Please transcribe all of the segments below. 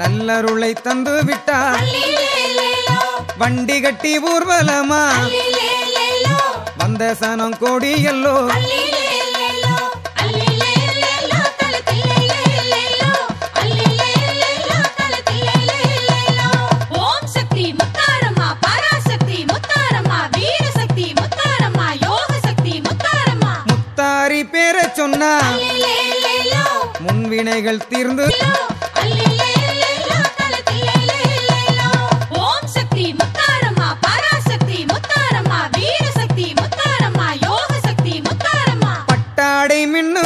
நல்லருளை தந்து விட்டார். வண்டி கட்டி ஊர்வலமா? வந்த சனம் கோடி எல்லோ. முத்தாரி பேரை சொன்னா முன்வினைகள் தீர்ந்து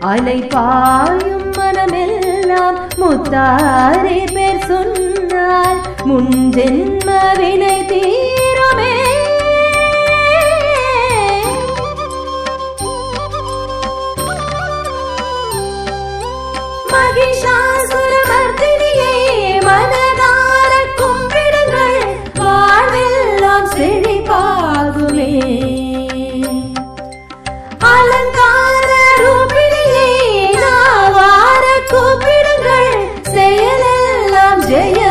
அலை பாயும் மனமெல்லாம் முத்தாரே பேர் சொன்னால் முன் ஜென்ம வினை जय